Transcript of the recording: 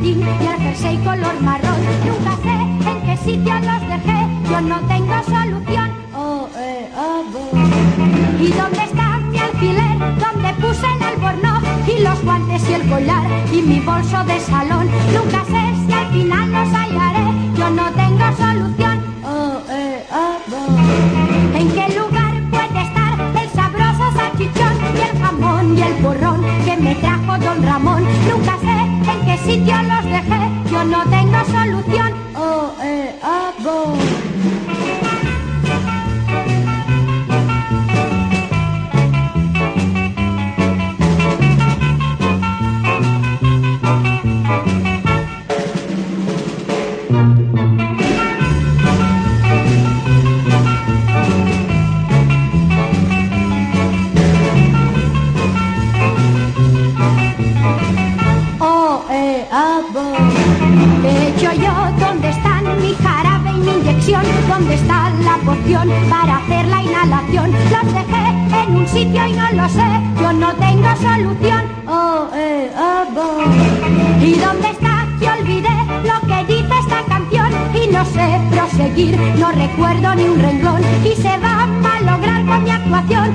patín y al jersey color marrón. Nunca sé en qué sitio los dejé, yo no tengo solución. Oh, eh, oh, oh. ¿Y dónde está mi alfiler? ¿Dónde puse el albornoz? Y los guantes y el collar y mi bolso de salón. Nunca sé si al final los hallaré, yo no tengo solución. Oh, eh, oh, oh. ¿En qué lugar puede estar el sabroso salchichón y el jamón y el porrón que me trajo don Ramón? Nunca sé sitio los dejé, yo no tengo solución. Oh, eh, ah, bo. ¿Qué he hecho yo? ¿Dónde están mi jarabe y mi inyección? ¿Dónde está la poción para hacer la inhalación? Los dejé en un sitio y no lo sé, yo no tengo solución. Oh, eh. ¿Y dónde está? Que olvidé lo que dice esta canción y no sé proseguir, no recuerdo ni un renglón y se va a malograr con mi actuación